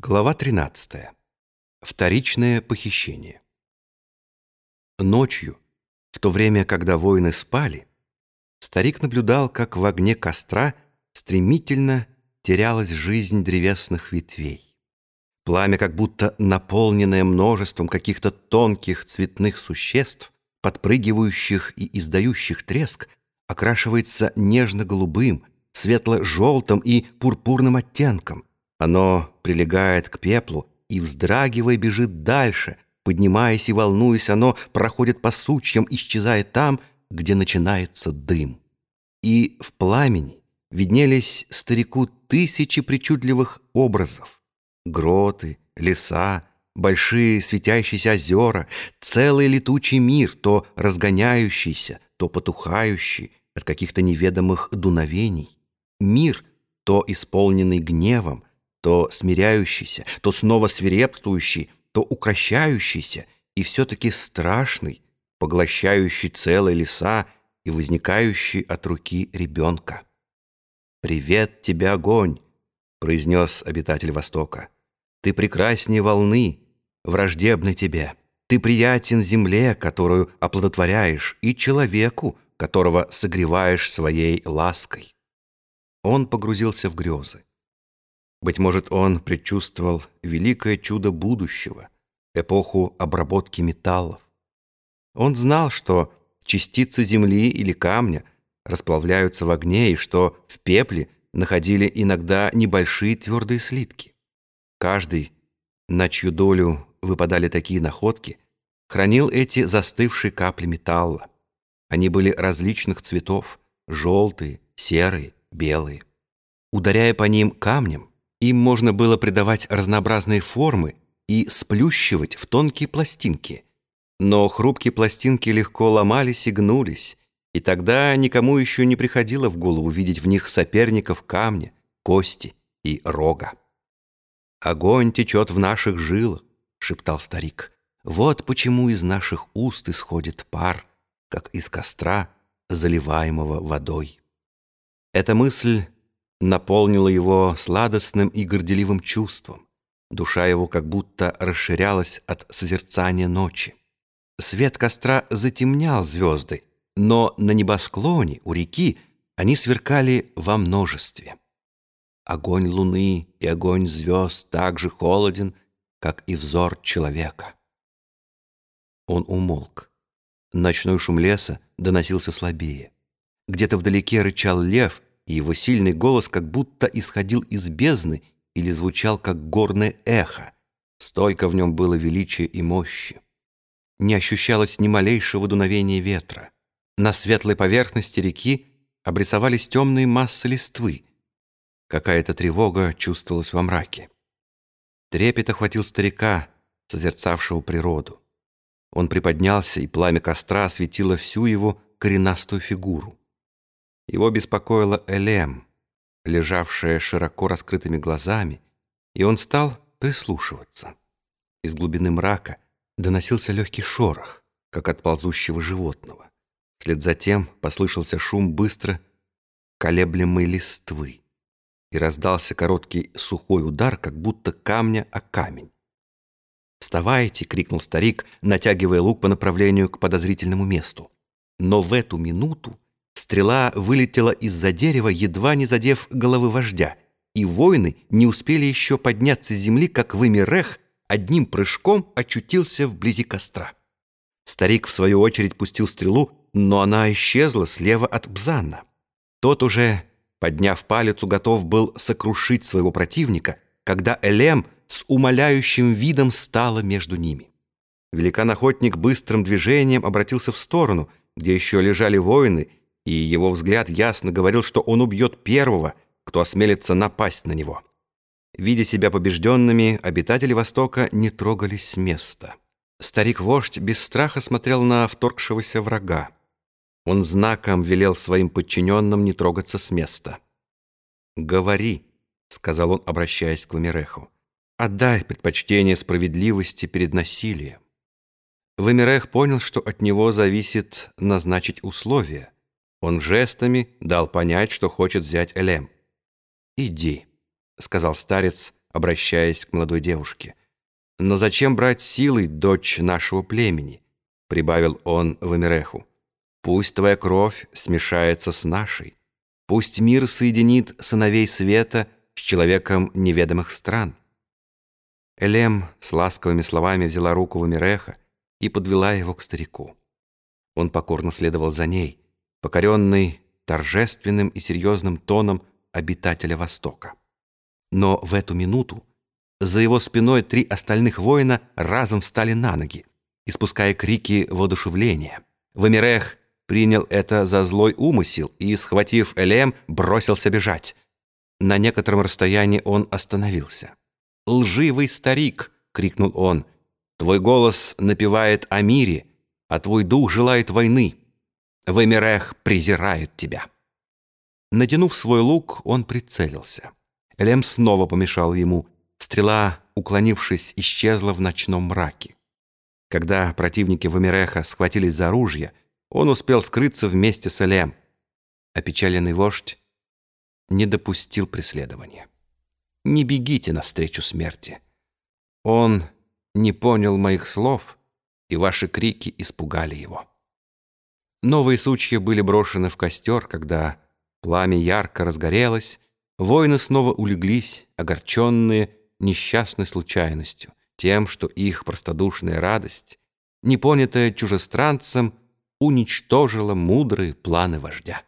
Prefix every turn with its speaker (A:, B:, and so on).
A: Глава 13. Вторичное похищение. Ночью, в то время, когда воины спали, старик наблюдал, как в огне костра стремительно терялась жизнь древесных ветвей. Пламя, как будто наполненное множеством каких-то тонких цветных существ, подпрыгивающих и издающих треск, окрашивается нежно-голубым, светло-желтым и пурпурным оттенком, оно прилегает к пеплу и, вздрагивая, бежит дальше. Поднимаясь и волнуясь, оно проходит по сучьям, исчезая там, где начинается дым. И в пламени виднелись старику тысячи причудливых образов. Гроты, леса, большие светящиеся озера, целый летучий мир, то разгоняющийся, то потухающий от каких-то неведомых дуновений. Мир, то исполненный гневом, то смиряющийся, то снова свирепствующий, то укращающийся и все-таки страшный, поглощающий целые леса и возникающий от руки ребенка. «Привет тебе, огонь!» — произнес обитатель Востока. «Ты прекраснее волны, враждебны тебе. Ты приятен земле, которую оплодотворяешь, и человеку, которого согреваешь своей лаской». Он погрузился в грезы. Быть может, он предчувствовал великое чудо будущего, эпоху обработки металлов. Он знал, что частицы земли или камня расплавляются в огне и что в пепле находили иногда небольшие твердые слитки. Каждый, на чью долю выпадали такие находки, хранил эти застывшие капли металла. Они были различных цветов – желтые, серые, белые. Ударяя по ним камнем, им можно было придавать разнообразные формы и сплющивать в тонкие пластинки. Но хрупкие пластинки легко ломались и гнулись, и тогда никому еще не приходило в голову видеть в них соперников камня, кости и рога. «Огонь течет в наших жилах», — шептал старик. «Вот почему из наших уст исходит пар, как из костра, заливаемого водой». Эта мысль наполнило его сладостным и горделивым чувством. Душа его как будто расширялась от созерцания ночи. Свет костра затемнял звезды, но на небосклоне у реки они сверкали во множестве. Огонь луны и огонь звезд так же холоден, как и взор человека. Он умолк. Ночной шум леса доносился слабее. Где-то вдалеке рычал лев — и его сильный голос как будто исходил из бездны или звучал как горное эхо. Столько в нем было величия и мощи. Не ощущалось ни малейшего дуновения ветра. На светлой поверхности реки обрисовались темные массы листвы. Какая-то тревога чувствовалась во мраке. Трепет охватил старика, созерцавшего природу. Он приподнялся, и пламя костра осветило всю его коренастую фигуру. Его беспокоила Элем, лежавшая широко раскрытыми глазами, и он стал прислушиваться. Из глубины мрака доносился легкий шорох, как от ползущего животного. Вслед за тем послышался шум быстро колеблемой листвы, и раздался короткий сухой удар, как будто камня о камень. «Вставайте!» — крикнул старик, натягивая лук по направлению к подозрительному месту. Но в эту минуту Стрела вылетела из-за дерева, едва не задев головы вождя, и воины не успели еще подняться с земли, как Вымирех одним прыжком очутился вблизи костра. Старик, в свою очередь, пустил стрелу, но она исчезла слева от Бзанна. Тот уже, подняв палец, готов был сокрушить своего противника, когда Элем с умоляющим видом стала между ними. Великан-охотник быстрым движением обратился в сторону, где еще лежали воины, и его взгляд ясно говорил, что он убьет первого, кто осмелится напасть на него. Видя себя побежденными, обитатели Востока не трогались с места. Старик-вождь без страха смотрел на вторгшегося врага. Он знаком велел своим подчиненным не трогаться с места. «Говори», — сказал он, обращаясь к Вамиреху, «отдай предпочтение справедливости перед насилием». Вамирех понял, что от него зависит назначить условия — он жестами дал понять, что хочет взять Элем. «Иди», — сказал старец, обращаясь к молодой девушке. «Но зачем брать силой дочь нашего племени?» — прибавил он в Эмереху. «Пусть твоя кровь смешается с нашей. Пусть мир соединит сыновей света с человеком неведомых стран». Элем с ласковыми словами взяла руку Вамиреха и подвела его к старику. Он покорно следовал за ней, покоренный торжественным и серьезным тоном обитателя Востока. Но в эту минуту за его спиной три остальных воина разом встали на ноги, испуская крики воодушевления. Вамирех принял это за злой умысел и, схватив Элем, бросился бежать. На некотором расстоянии он остановился. «Лживый старик!» — крикнул он. «Твой голос напевает о мире, а твой дух желает войны. Вымерех презирает тебя». Натянув свой лук, он прицелился. Элем снова помешал ему. Стрела, уклонившись, исчезла в ночном мраке. Когда противники Вамиреха схватились за оружие, он успел скрыться вместе с Элем. Опечаленный вождь не допустил преследования не бегите навстречу смерти. Он не понял моих слов, и ваши крики испугали его. Новые сучья были брошены в костер, когда пламя ярко разгорелось, воины снова улеглись, огорченные несчастной случайностью, тем, что их простодушная радость, непонятая чужестранцем, уничтожила мудрые планы вождя.